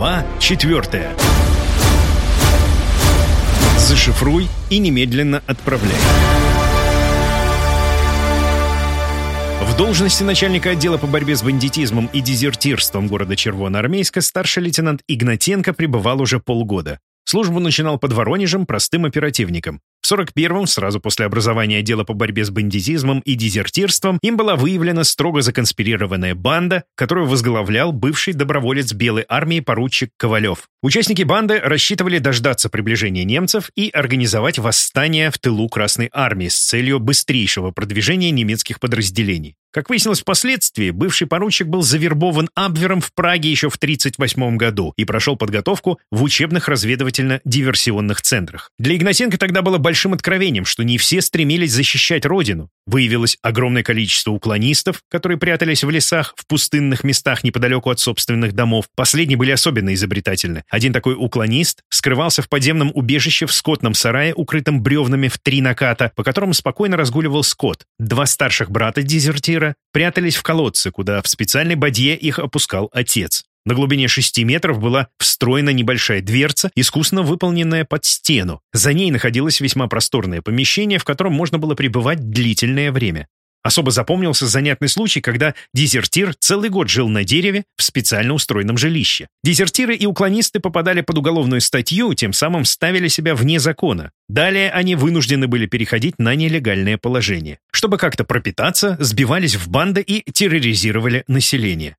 Глава 4. Зашифруй и немедленно отправляй. В должности начальника отдела по борьбе с бандитизмом и дезертирством города Червоноармейска старший лейтенант Игнатенко пребывал уже полгода. Службу начинал под Воронежем простым оперативником. В 41-м, сразу после образования отдела по борьбе с бандитизмом и дезертирством, им была выявлена строго законспирированная банда, которую возглавлял бывший доброволец Белой армии поручик Ковалев. Участники банды рассчитывали дождаться приближения немцев и организовать восстание в тылу Красной армии с целью быстрейшего продвижения немецких подразделений. Как выяснилось впоследствии, бывший поручик был завербован Абвером в Праге еще в 1938 году и прошел подготовку в учебных разведывательно-диверсионных центрах. Для Игнатенко тогда было большим откровением, что не все стремились защищать родину. Выявилось огромное количество уклонистов, которые прятались в лесах, в пустынных местах неподалеку от собственных домов. Последние были особенно изобретательны. Один такой уклонист скрывался в подземном убежище в скотном сарае, укрытом бревнами в три наката, по которому спокойно разгуливал скот. Два старших брата дезертира прятались в колодце, куда в специальной бадье их опускал отец. На глубине 6 метров была встроена небольшая дверца, искусно выполненная под стену. За ней находилось весьма просторное помещение, в котором можно было пребывать длительное время. Особо запомнился занятный случай, когда дезертир целый год жил на дереве в специально устроенном жилище. Дезертиры и уклонисты попадали под уголовную статью, тем самым ставили себя вне закона. Далее они вынуждены были переходить на нелегальное положение. Чтобы как-то пропитаться, сбивались в банды и терроризировали население.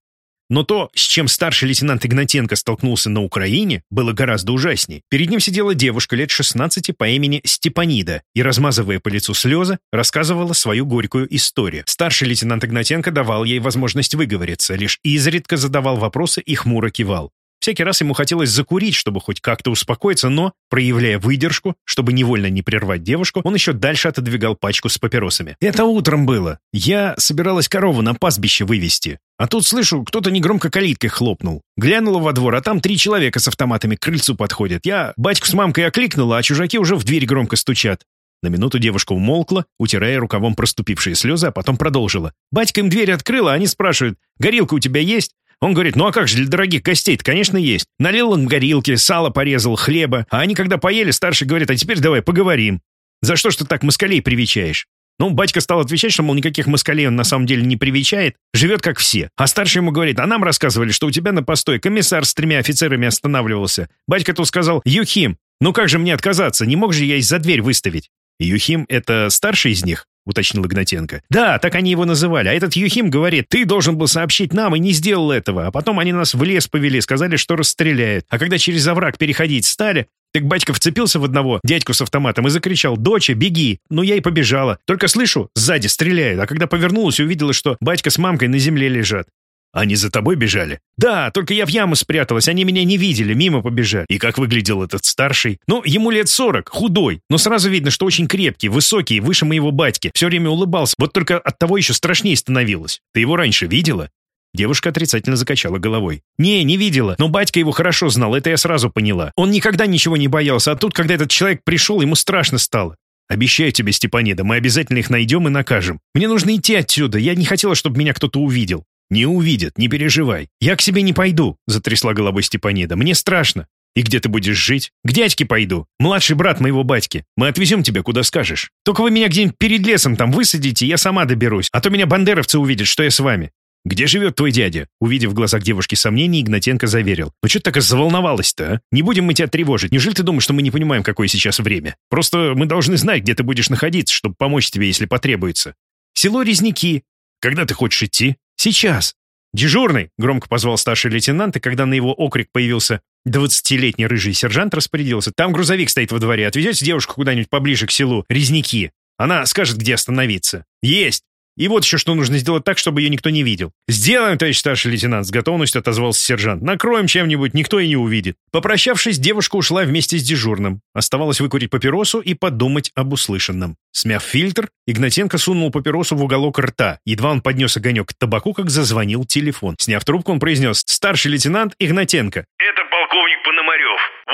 Но то, с чем старший лейтенант Игнатенко столкнулся на Украине, было гораздо ужасней. Перед ним сидела девушка лет 16 по имени Степанида и, размазывая по лицу слезы, рассказывала свою горькую историю. Старший лейтенант Игнатенко давал ей возможность выговориться, лишь изредка задавал вопросы и хмуро кивал. Всякий раз ему хотелось закурить, чтобы хоть как-то успокоиться, но, проявляя выдержку, чтобы невольно не прервать девушку, он еще дальше отодвигал пачку с папиросами. «Это утром было. Я собиралась корову на пастбище вывести. А тут, слышу, кто-то негромко калиткой хлопнул. Глянула во двор, а там три человека с автоматами к крыльцу подходят. Я батьку с мамкой окликнула, а чужаки уже в дверь громко стучат. На минуту девушка умолкла, утирая рукавом проступившие слезы, а потом продолжила. Батька им дверь открыла, а они спрашивают, «Горилка у тебя есть?» Он говорит, ну а как же, для дорогих гостей конечно, есть. Налил им горилки, сало порезал, хлеба. А они, когда поели, старший говорит, а теперь давай поговорим. За что ж ты так москалей привечаешь? Ну, батька стал отвечать, что, мол, никаких москалей он на самом деле не привечает, живет как все. А старший ему говорит, а нам рассказывали, что у тебя на постой комиссар с тремя офицерами останавливался. Батька то сказал, Юхим, ну как же мне отказаться, не мог же я из-за дверь выставить. Юхим — это старший из них? — уточнил Игнатенко. «Да, так они его называли. А этот Юхим говорит, ты должен был сообщить нам и не сделал этого. А потом они нас в лес повели, сказали, что расстреляют. А когда через овраг переходить стали, так батька вцепился в одного дядьку с автоматом и закричал «Доча, беги!» Ну, я и побежала. Только слышу, сзади стреляют. А когда повернулась, увидела, что батька с мамкой на земле лежат. Они за тобой бежали? Да, только я в яму спряталась, они меня не видели, мимо побежали. И как выглядел этот старший? Ну, ему лет сорок, худой, но сразу видно, что очень крепкий, высокий, выше моего батьки. Все время улыбался, вот только от того еще страшнее становилось. Ты его раньше видела? Девушка отрицательно закачала головой. «Не, не видела, но батька его хорошо знал, это я сразу поняла. Он никогда ничего не боялся, а тут, когда этот человек пришел, ему страшно стало. Обещаю тебе, Степанида, мы обязательно их найдем и накажем. Мне нужно идти отсюда, я не хотела, чтобы меня кто-то увидел. «Не увидят, не переживай. Я к себе не пойду», — затрясла головой Степанида. «Мне страшно. И где ты будешь жить? К дядьке пойду. Младший брат моего батьки. Мы отвезем тебя, куда скажешь. Только вы меня где-нибудь перед лесом там высадите, я сама доберусь. А то меня бандеровцы увидят, что я с вами». «Где живет твой дядя?» Увидев в глазах девушки сомнений, Игнатенко заверил. «Ну что ты так заволновалась-то, а? Не будем мы тебя тревожить. Неужели ты думаешь, что мы не понимаем, какое сейчас время? Просто мы должны знать, где ты будешь находиться, чтобы помочь тебе, если потребуется. Село Резники. Когда ты хочешь идти?» «Сейчас!» «Дежурный!» — громко позвал старший лейтенант, и когда на его окрик появился двадцатилетний рыжий сержант, распорядился. «Там грузовик стоит во дворе. Отвезете девушку куда-нибудь поближе к селу Резники. Она скажет, где остановиться». «Есть!» И вот еще что нужно сделать так, чтобы ее никто не видел. «Сделаем, товарищ старший лейтенант», — с готовностью отозвался сержант. «Накроем чем-нибудь, никто и не увидит». Попрощавшись, девушка ушла вместе с дежурным. Оставалось выкурить папиросу и подумать об услышанном. Смяв фильтр, Игнатенко сунул папиросу в уголок рта. Едва он поднес огонек к табаку, как зазвонил телефон. Сняв трубку, он произнес «Старший лейтенант Игнатенко».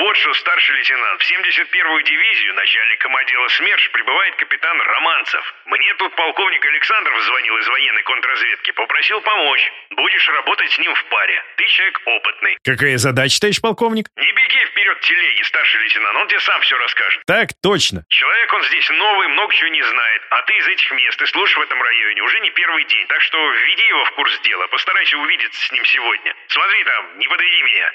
«Это полковник Пономарев. вот что, старший лейтенант, в 71-ю дивизию начальником отдела СМЕРШ прибывает капитан Романцев. Мне тут полковник Александров звонил из военной контрразведки, попросил помочь. Будешь работать с ним в паре. Ты человек опытный. Какая задача, товарищ полковник? Не беги вперед телеги, старший лейтенант, он тебе сам все расскажет. Так точно. Человек он здесь новый, много чего не знает, а ты из этих мест и служишь в этом районе уже не первый день, так что введи его в курс дела, постарайся увидеться с ним сегодня. Смотри там, не подведи меня.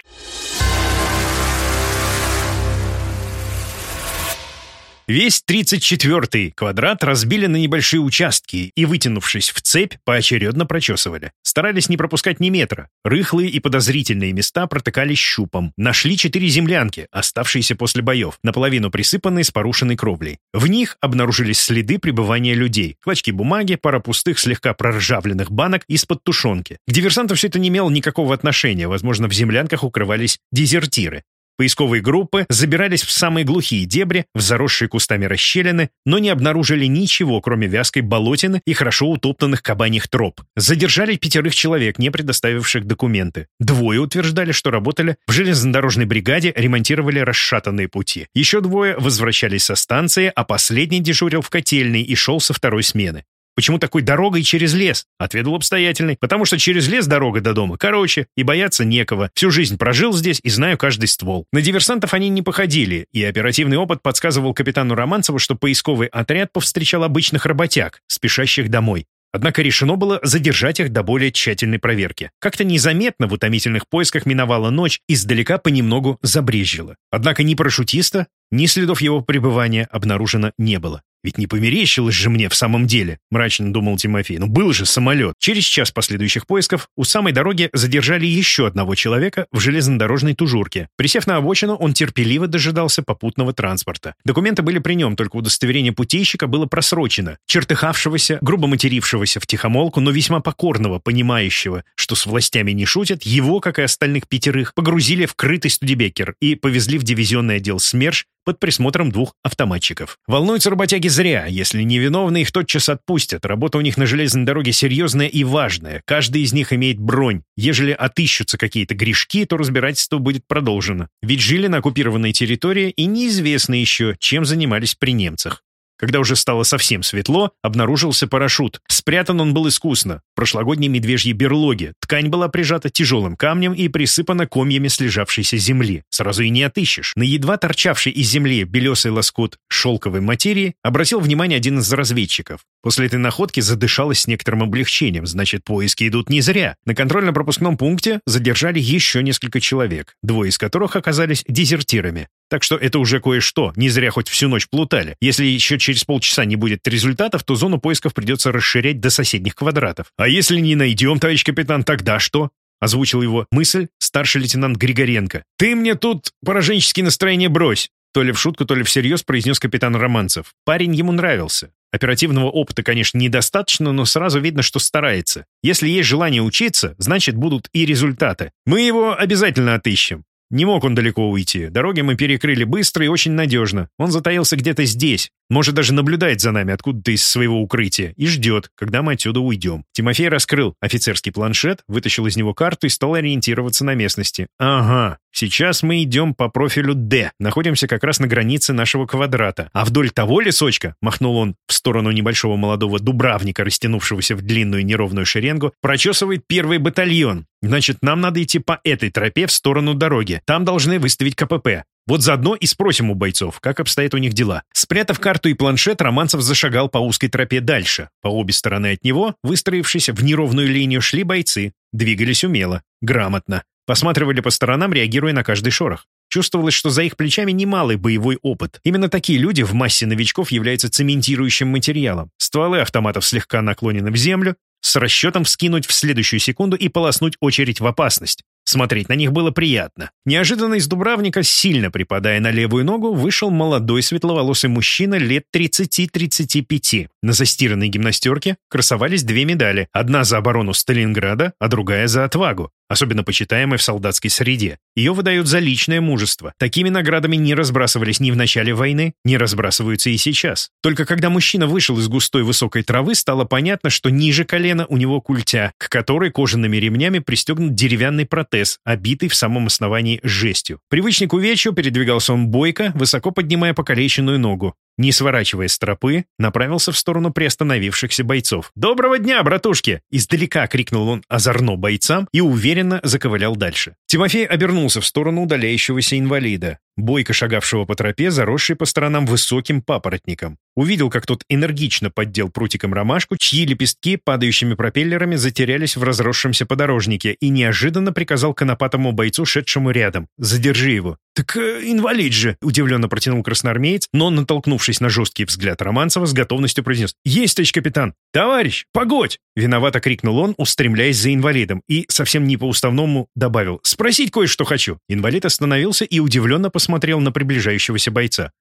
Весь 34-й квадрат разбили на небольшие участки и, вытянувшись в цепь, поочередно прочесывали. Старались не пропускать ни метра. Рыхлые и подозрительные места протыкались щупом. Нашли четыре землянки, оставшиеся после боев, наполовину присыпанные с порушенной кровлей. В них обнаружились следы пребывания людей. Клочки бумаги, пара пустых, слегка проржавленных банок из-под тушенки. К диверсантам все это не имело никакого отношения. Возможно, в землянках укрывались дезертиры. Поисковые группы забирались в самые глухие дебри, в заросшие кустами расщелины, но не обнаружили ничего, кроме вязкой болотины и хорошо утоптанных кабаньих троп. Задержали пятерых человек, не предоставивших документы. Двое утверждали, что работали в железнодорожной бригаде, ремонтировали расшатанные пути. Еще двое возвращались со станции, а последний дежурил в котельной и шел со второй смены. Почему такой дорогой через лес? Ответил обстоятельный. Потому что через лес дорога до дома короче, и бояться некого. Всю жизнь прожил здесь и знаю каждый ствол. На диверсантов они не походили, и оперативный опыт подсказывал капитану Романцеву, что поисковый отряд повстречал обычных работяг, спешащих домой. Однако решено было задержать их до более тщательной проверки. Как-то незаметно в утомительных поисках миновала ночь, издалека понемногу забрезжило. Однако ни парашютиста, ни следов его пребывания обнаружено не было. Ведь не померещилось же мне в самом деле, мрачно думал Тимофей. Ну был же самолет. Через час последующих поисков у самой дороги задержали еще одного человека в железнодорожной тужурке. Присев на обочину, он терпеливо дожидался попутного транспорта. Документы были при нем, только удостоверение путейщика было просрочено. Чертыхавшегося, грубо матерившегося в тихомолку, но весьма покорного, понимающего, что с властями не шутят, его, как и остальных пятерых, погрузили в крытый студебекер и повезли в дивизионный отдел СМЕРШ под присмотром двух автоматчиков. Волнуются работяги зря. Если невиновны, их тотчас отпустят. Работа у них на железной дороге серьезная и важная. Каждый из них имеет бронь. Ежели отыщутся какие-то грешки, то разбирательство будет продолжено. Ведь жили на оккупированной территории и неизвестно еще, чем занимались при немцах. Когда уже стало совсем светло, обнаружился парашют. Спрятан он был искусно, в прошлогодней медвежьей берлоге. Ткань была прижата тяжелым камнем и присыпана комьями слежавшейся земли. Сразу и не отыщешь. На едва торчавший из земли белесый лоскут шелковой материи обратил внимание один из разведчиков. После этой находки задышалось с некоторым облегчением, значит, поиски идут не зря. На контрольно-пропускном пункте задержали еще несколько человек, двое из которых оказались дезертирами. Так что это уже кое-что, не зря хоть всю ночь плутали. Если еще через полчаса не будет результатов, то зону поисков придется расширять до соседних квадратов. А если не найдем, товарищ капитан, тогда что? Озвучил его мысль старший лейтенант Григоренко. «Ты мне тут пораженческие настроения брось!» То ли в шутку, то ли всерьез произнес капитан Романцев. Парень ему нравился. Оперативного опыта, конечно, недостаточно, но сразу видно, что старается. Если есть желание учиться, значит, будут и результаты. Мы его обязательно отыщем. Не мог он далеко уйти. Дороги мы перекрыли быстро и очень надежно. Он затаился где-то здесь. Может, даже наблюдает за нами откуда-то из своего укрытия и ждет, когда мы отсюда уйдем. Тимофей раскрыл офицерский планшет, вытащил из него карту и стал ориентироваться на местности. Ага, Сейчас мы идем по профилю D, находимся как раз на границе нашего квадрата. А вдоль того лесочка, махнул он в сторону небольшого молодого дубравника, растянувшегося в длинную неровную шеренгу, прочесывает первый батальон. Значит, нам надо идти по этой тропе в сторону дороги. Там должны выставить КПП. Вот заодно и спросим у бойцов, как обстоят у них дела. Спрятав карту и планшет, Романцев зашагал по узкой тропе дальше. По обе стороны от него, выстроившись в неровную линию, шли бойцы. Двигались умело, грамотно. Посматривали по сторонам, реагируя на каждый шорох. Чувствовалось, что за их плечами немалый боевой опыт. Именно такие люди в массе новичков являются цементирующим материалом. Стволы автоматов слегка наклонены в землю, с расчетом вскинуть в следующую секунду и полоснуть очередь в опасность. Смотреть на них было приятно. Неожиданно из Дубравника, сильно припадая на левую ногу, вышел молодой светловолосый мужчина лет 30-35. На застиранной гимнастерке красовались две медали. Одна за оборону Сталинграда, а другая за отвагу. Особенно почитаемой в солдатской среде. Ее выдают за личное мужество. Такими наградами не разбрасывались ни в начале войны, не разбрасываются и сейчас. Только когда мужчина вышел из густой высокой травы, стало понятно, что ниже колена у него культя, к которой кожаными ремнями пристегнут деревянный протез, обитый в самом основании жестью. Привычник увечью передвигался он бойко, высоко поднимая покалеченную ногу не сворачивая с тропы, направился в сторону приостановившихся бойцов. «Доброго дня, братушки!» Издалека крикнул он озорно бойцам и уверенно заковылял дальше. Тимофей обернулся в сторону удаляющегося инвалида бойко шагавшего по тропе, заросшей по сторонам высоким папоротником. Увидел, как тот энергично поддел прутиком ромашку, чьи лепестки падающими пропеллерами затерялись в разросшемся подорожнике, и неожиданно приказал конопатому бойцу, шедшему рядом. «Задержи его». «Так э, инвалид же!» — удивленно протянул красноармеец, но, натолкнувшись на жесткий взгляд Романцева, с готовностью произнес. «Есть, товарищ капитан!» «Товарищ, погодь!» — виновато крикнул он, устремляясь за инвалидом, и совсем не по-уставному добавил. «Спросить кое-что хочу». Инвалид остановился и удивленно посмотрел посмотрел на приближающегося бойца.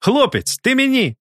«Хлопец, ты мени!»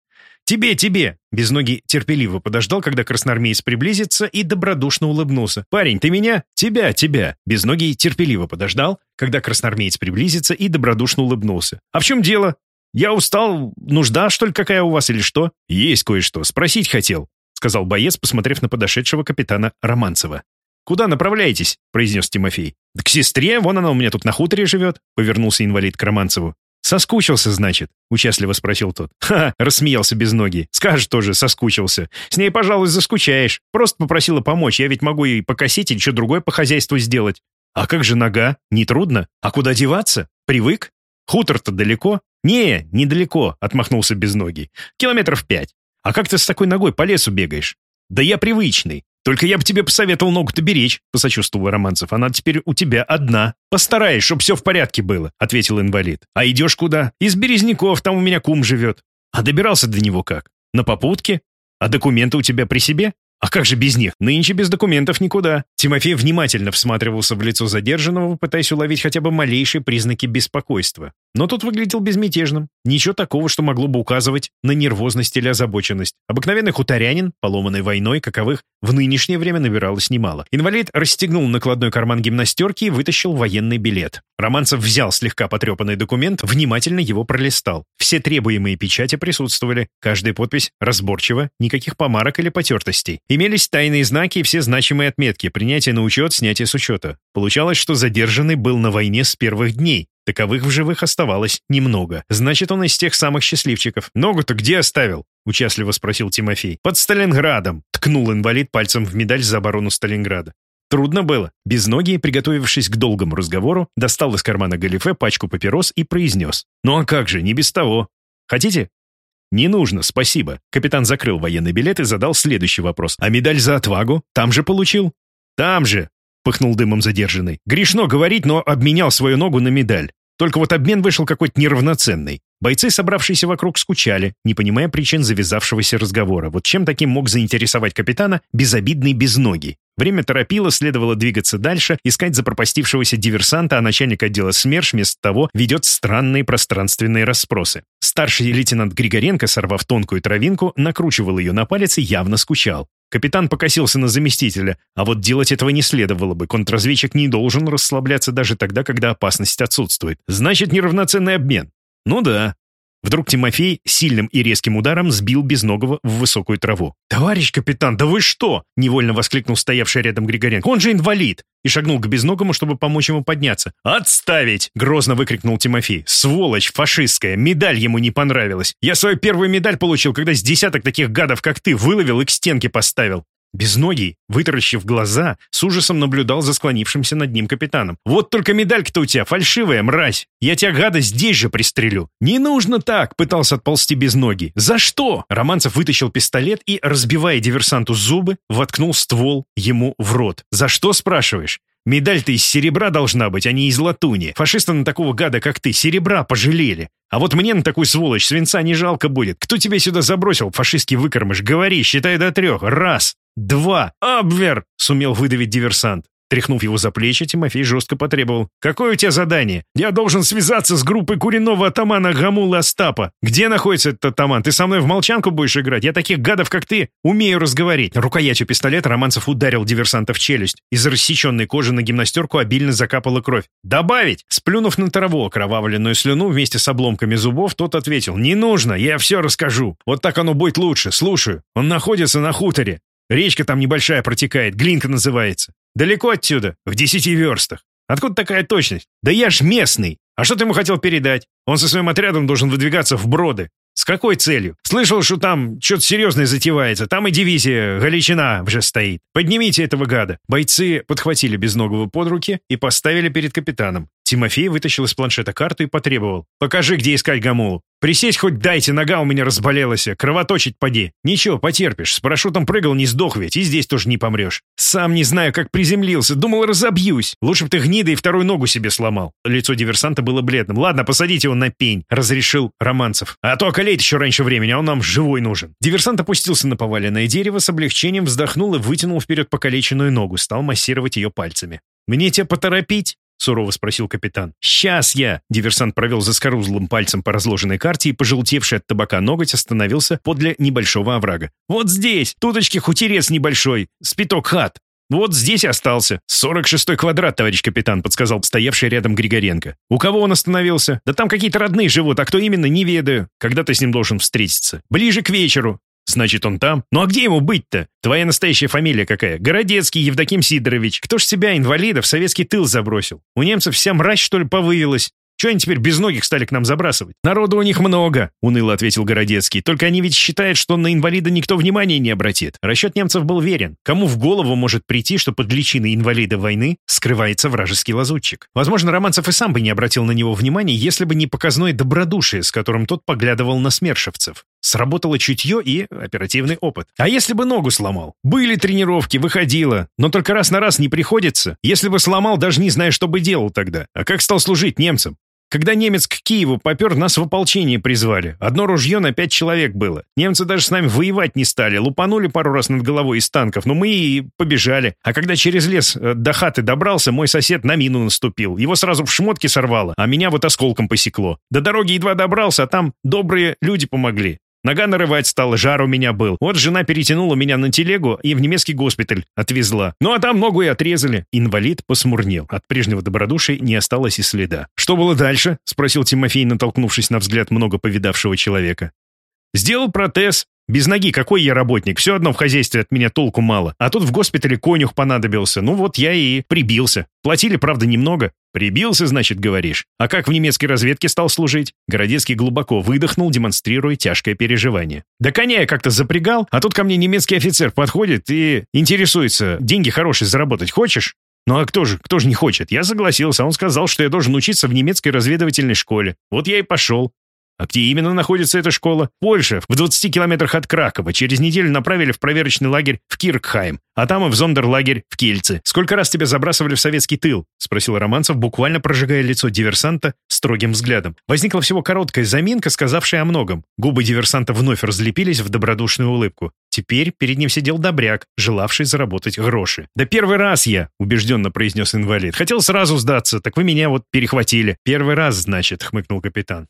«Тебе, тебе!» Безногий терпеливо подождал, когда красноармеец приблизится, и добродушно улыбнулся. «Парень, ты меня?» «Тебя, тебя!» Безногий терпеливо подождал, когда красноармеец приблизится, и добродушно улыбнулся. «А в чем дело? Я устал. Нужда, что ли, какая у вас или что?» «Есть кое-что. Спросить хотел», — сказал боец, посмотрев на подошедшего капитана Романцева. «Куда направляетесь?» — произнес Тимофей. «Да к сестре, вон она у меня тут на хуторе живет», — повернулся инвалид к Романцеву. «Соскучился, значит?» — участливо спросил тот. «Ха!» — рассмеялся без ноги. «Скажешь тоже, соскучился. С ней, пожалуй, заскучаешь. Просто попросила помочь, я ведь могу ей покосить или что другое по хозяйству сделать. А как же нога? Не трудно? А куда деваться? Привык? Хутор-то далеко?» «Не, недалеко», — отмахнулся без ноги. «Километров пять. А как ты с такой ногой по лесу бегаешь?» «Да я привычный. «Только я бы тебе посоветовал ногу-то беречь», — посочувствовал Романцев. «Она теперь у тебя одна». «Постараюсь, чтобы все в порядке было», — ответил инвалид. «А идешь куда?» «Из Березняков, там у меня кум живет». «А добирался до него как? На попутке? А документы у тебя при себе?» А как же без них? Нынче без документов никуда. Тимофей внимательно всматривался в лицо задержанного, пытаясь уловить хотя бы малейшие признаки беспокойства. Но тот выглядел безмятежным. Ничего такого, что могло бы указывать на нервозность или озабоченность. Обыкновенный хуторянин, поломанный войной, каковых в нынешнее время набиралось немало. Инвалид расстегнул накладной карман гимнастерки и вытащил военный билет. Романцев взял слегка потрепанный документ, внимательно его пролистал. Все требуемые печати присутствовали. Каждая подпись разборчива, никаких помарок или потертостей. Имелись тайные знаки и все значимые отметки, принятие на учет, снятие с учета. Получалось, что задержанный был на войне с первых дней. Таковых в живых оставалось немного. Значит, он из тех самых счастливчиков. «Ногу-то где оставил?» — участливо спросил Тимофей. «Под Сталинградом», — ткнул инвалид пальцем в медаль за оборону Сталинграда. Трудно было. Без ноги, приготовившись к долгому разговору, достал из кармана галифе пачку папирос и произнес. «Ну а как же, не без того. Хотите?» «Не нужно, спасибо». Капитан закрыл военный билет и задал следующий вопрос. «А медаль за отвагу? Там же получил?» «Там же», — пыхнул дымом задержанный. «Грешно говорить, но обменял свою ногу на медаль. Только вот обмен вышел какой-то неравноценный. Бойцы, собравшиеся вокруг, скучали, не понимая причин завязавшегося разговора. Вот чем таким мог заинтересовать капитана безобидный безногий? Время торопило, следовало двигаться дальше, искать запропастившегося диверсанта, а начальник отдела СМЕРШ вместо того ведет странные пространственные расспросы. Старший лейтенант Григоренко, сорвав тонкую травинку, накручивал ее на палец и явно скучал. Капитан покосился на заместителя, а вот делать этого не следовало бы. Контрразведчик не должен расслабляться даже тогда, когда опасность отсутствует. Значит, неравноценный обмен. Ну да. Вдруг Тимофей сильным и резким ударом сбил Безногого в высокую траву. «Товарищ капитан, да вы что?» — невольно воскликнул стоявший рядом Григоренко. «Он же инвалид!» и шагнул к Безногому, чтобы помочь ему подняться. «Отставить!» — грозно выкрикнул Тимофей. «Сволочь фашистская! Медаль ему не понравилась! Я свою первую медаль получил, когда с десяток таких гадов, как ты, выловил и к стенке поставил!» Безногий, вытаращив глаза, с ужасом наблюдал за склонившимся над ним капитаном. «Вот только медалька-то у тебя фальшивая, мразь! Я тебя, гада, здесь же пристрелю!» «Не нужно так!» — пытался отползти Безногий. «За что?» Романцев вытащил пистолет и, разбивая диверсанту зубы, воткнул ствол ему в рот. «За что, спрашиваешь?» Медаль-то из серебра должна быть, а не из латуни. Фашисты на такого гада, как ты, серебра пожалели. А вот мне на такую сволочь свинца не жалко будет. Кто тебя сюда забросил, фашистский выкормыш? Говори, считай до трех. Раз, два, абвер!» — сумел выдавить диверсант. Тряхнув его за плечи, Тимофей жестко потребовал. «Какое у тебя задание? Я должен связаться с группой куриного атамана Гамула Остапа. Где находится этот атаман? Ты со мной в молчанку будешь играть? Я таких гадов, как ты, умею разговорить». Рукоятью пистолета Романцев ударил диверсанта в челюсть. Из рассеченной кожи на гимнастерку обильно закапала кровь. «Добавить!» Сплюнув на траву окровавленную слюну вместе с обломками зубов, тот ответил. «Не нужно, я все расскажу. Вот так оно будет лучше. Слушаю. Он находится на хуторе. Речка там небольшая протекает, Глинка называется. Далеко отсюда, в десяти верстах. Откуда такая точность? Да я ж местный. А что ты ему хотел передать? Он со своим отрядом должен выдвигаться в Броды. С какой целью? Слышал, что там что-то серьезное затевается. Там и дивизия Галичина уже стоит. Поднимите этого гада. Бойцы подхватили безногого под руки и поставили перед капитаном. Тимофей вытащил из планшета карту и потребовал. «Покажи, где искать Гамулу. Присесть хоть дайте, нога у меня разболелась, кровоточить поди. Ничего, потерпишь, с парашютом прыгал, не сдох ведь, и здесь тоже не помрешь. Сам не знаю, как приземлился, думал, разобьюсь. Лучше бы ты гнида и вторую ногу себе сломал». Лицо диверсанта было бледным. «Ладно, посадите его на пень», — разрешил Романцев. «А то околеет еще раньше времени, а он нам живой нужен». Диверсант опустился на поваленное дерево, с облегчением вздохнул и вытянул вперед покалеченную ногу, стал массировать ее пальцами. «Мне тебя поторопить?» — сурово спросил капитан. «Сейчас я!» — диверсант провел заскорузлым пальцем по разложенной карте и, пожелтевший от табака ноготь, остановился подле небольшого оврага. «Вот здесь! Туточки хутерец небольшой! Спиток хат! «Вот здесь остался. 46-й квадрат, товарищ капитан», — подсказал стоявший рядом Григоренко. «У кого он остановился? Да там какие-то родные живут, а кто именно, не ведаю. Когда ты с ним должен встретиться? Ближе к вечеру. Значит, он там? Ну а где ему быть-то? Твоя настоящая фамилия какая? Городецкий Евдоким Сидорович. Кто ж себя, инвалида, в советский тыл забросил? У немцев вся мразь, что ли, повывелась? Че они теперь без ногих стали к нам забрасывать? Народу у них много, уныло ответил Городецкий. Только они ведь считают, что на инвалида никто внимания не обратит. Расчет немцев был верен. Кому в голову может прийти, что под личиной инвалида войны скрывается вражеский лазутчик? Возможно, Романцев и сам бы не обратил на него внимания, если бы не показное добродушие, с которым тот поглядывал на смершевцев. Сработало чутье и оперативный опыт. А если бы ногу сломал? Были тренировки, выходило. Но только раз на раз не приходится. Если бы сломал, даже не знаю, что бы делал тогда. А как стал служить немцам? Когда немец к Киеву попер, нас в ополчение призвали. Одно ружье на пять человек было. Немцы даже с нами воевать не стали. Лупанули пару раз над головой из танков, но мы и побежали. А когда через лес э, до хаты добрался, мой сосед на мину наступил. Его сразу в шмотки сорвало, а меня вот осколком посекло. До дороги едва добрался, а там добрые люди помогли. Нога нарывать стала, жар у меня был. Вот жена перетянула меня на телегу и в немецкий госпиталь отвезла. Ну а там ногу и отрезали. Инвалид посмурнел. От прежнего добродушия не осталось и следа. «Что было дальше?» — спросил Тимофей, натолкнувшись на взгляд много повидавшего человека. «Сделал протез. Без ноги какой я работник? Все одно в хозяйстве от меня толку мало. А тут в госпитале конюх понадобился. Ну вот я и прибился. Платили, правда, немного. Прибился, значит, говоришь. А как в немецкой разведке стал служить? Городецкий глубоко выдохнул, демонстрируя тяжкое переживание. Да коня я как-то запрягал, а тут ко мне немецкий офицер подходит и интересуется. Деньги хорошие заработать хочешь? Ну а кто же, кто же не хочет? Я согласился, он сказал, что я должен учиться в немецкой разведывательной школе. Вот я и пошел. А где именно находится эта школа? Польша, в 20 километрах от Кракова. Через неделю направили в проверочный лагерь в Киркхайм, а там и в зондерлагерь в Кельце. Сколько раз тебя забрасывали в советский тыл? Спросил Романцев, буквально прожигая лицо диверсанта строгим взглядом. Возникла всего короткая заминка, сказавшая о многом. Губы диверсанта вновь разлепились в добродушную улыбку. Теперь перед ним сидел добряк, желавший заработать гроши. «Да первый раз я», — убежденно произнес инвалид. «Хотел сразу сдаться, так вы меня вот перехватили». «Первый раз, значит», — хмыкнул капитан.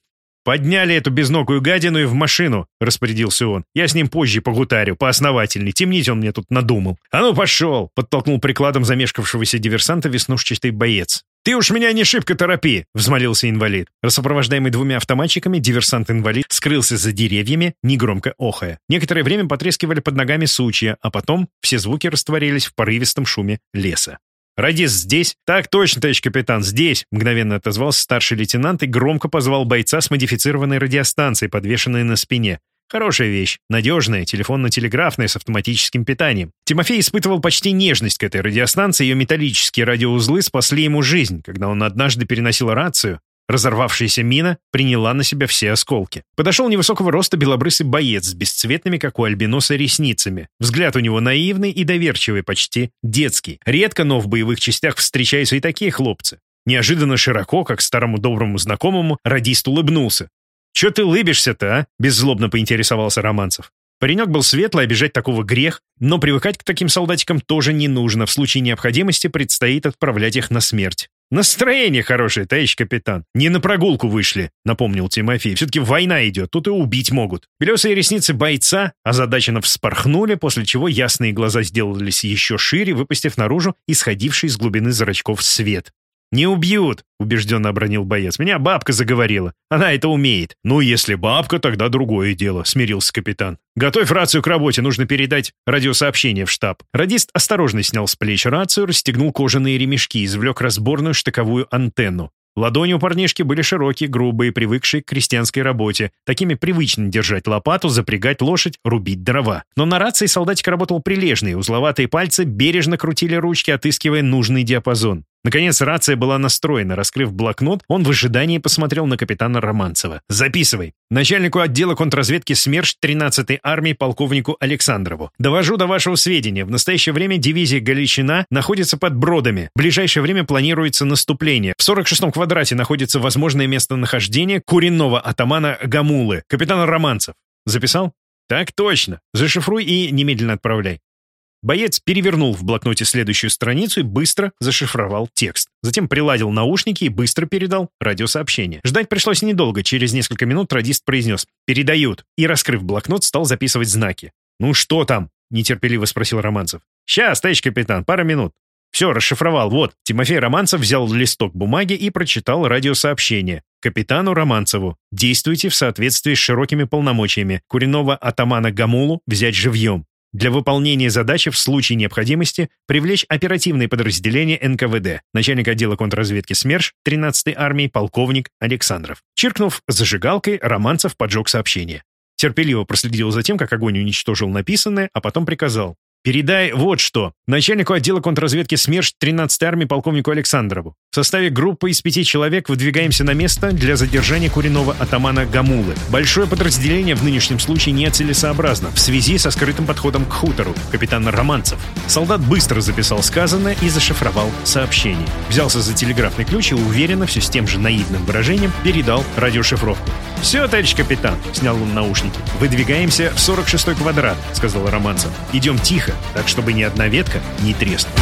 «Подняли эту безногую гадину и в машину», — распорядился он. «Я с ним позже погутарю, поосновательней. Темнить он мне тут надумал». «А ну, пошел!» — подтолкнул прикладом замешкавшегося диверсанта веснушчатый боец. «Ты уж меня не шибко торопи!» — взмолился инвалид. Рассопровождаемый двумя автоматчиками, диверсант-инвалид скрылся за деревьями, негромко охая. Некоторое время потрескивали под ногами сучья, а потом все звуки растворились в порывистом шуме леса. «Радис здесь?» «Так точно, товарищ капитан, здесь!» Мгновенно отозвался старший лейтенант и громко позвал бойца с модифицированной радиостанцией, подвешенной на спине. Хорошая вещь, надежная, телефонно-телеграфная, с автоматическим питанием. Тимофей испытывал почти нежность к этой радиостанции, ее металлические радиоузлы спасли ему жизнь, когда он однажды переносил рацию, Разорвавшаяся мина приняла на себя все осколки. Подошел невысокого роста белобрысый боец с бесцветными, как у альбиноса, ресницами. Взгляд у него наивный и доверчивый, почти детский. Редко, но в боевых частях встречаются и такие хлопцы. Неожиданно широко, как старому доброму знакомому, радист улыбнулся. «Че ты лыбишься-то, а?» — беззлобно поинтересовался Романцев. Паренек был светлый, обижать такого грех, но привыкать к таким солдатикам тоже не нужно. В случае необходимости предстоит отправлять их на смерть. «Настроение хорошее, товарищ капитан. Не на прогулку вышли», — напомнил Тимофей. «Все-таки война идет, тут и убить могут». Белесые ресницы бойца озадаченно вспорхнули, после чего ясные глаза сделались еще шире, выпустив наружу исходивший из глубины зрачков свет. «Не убьют», — убежденно обронил боец. «Меня бабка заговорила. Она это умеет». «Ну, если бабка, тогда другое дело», — смирился капитан. «Готовь рацию к работе, нужно передать радиосообщение в штаб». Радист осторожно снял с плеч рацию, расстегнул кожаные ремешки, извлек разборную штыковую антенну. Ладони у парнишки были широкие, грубые, привыкшие к крестьянской работе. Такими привычно держать лопату, запрягать лошадь, рубить дрова. Но на рации солдатик работал прилежный, узловатые пальцы бережно крутили ручки, отыскивая нужный диапазон. Наконец рация была настроена. Раскрыв блокнот, он в ожидании посмотрел на капитана Романцева. «Записывай. Начальнику отдела контрразведки СМЕРШ 13-й армии полковнику Александрову. Довожу до вашего сведения. В настоящее время дивизия Галичина находится под Бродами. В ближайшее время планируется наступление. В 46-м квадрате находится возможное местонахождение куренного атамана Гамулы. Капитан Романцев. Записал? Так точно. Зашифруй и немедленно отправляй. Боец перевернул в блокноте следующую страницу и быстро зашифровал текст. Затем приладил наушники и быстро передал радиосообщение. Ждать пришлось недолго. Через несколько минут радист произнес «Передают» и, раскрыв блокнот, стал записывать знаки. «Ну что там?» — нетерпеливо спросил Романцев. «Сейчас, товарищ капитан, пара минут». «Все, расшифровал. Вот». Тимофей Романцев взял листок бумаги и прочитал радиосообщение. Капитану Романцеву. Действуйте в соответствии с широкими полномочиями. Куриного атамана Гамулу взять живьем. Для выполнения задачи в случае необходимости привлечь оперативные подразделения НКВД, начальник отдела контрразведки СМЕРШ 13-й армии полковник Александров. Чиркнув зажигалкой, Романцев поджег сообщение. Терпеливо проследил за тем, как огонь уничтожил написанное, а потом приказал. Передай вот что. Начальнику отдела контрразведки СМЕРШ 13-й армии полковнику Александрову. В составе группы из пяти человек выдвигаемся на место для задержания куриного атамана Гамулы. Большое подразделение в нынешнем случае нецелесообразно в связи со скрытым подходом к хутору капитана Романцев. Солдат быстро записал сказанное и зашифровал сообщение. Взялся за телеграфный ключ и уверенно, все с тем же наивным выражением, передал радиошифровку. «Все, товарищ капитан», — снял он наушники. «Выдвигаемся в 46-й квадрат», — сказал Романцев. «Идем так чтобы ни одна ветка не треснула.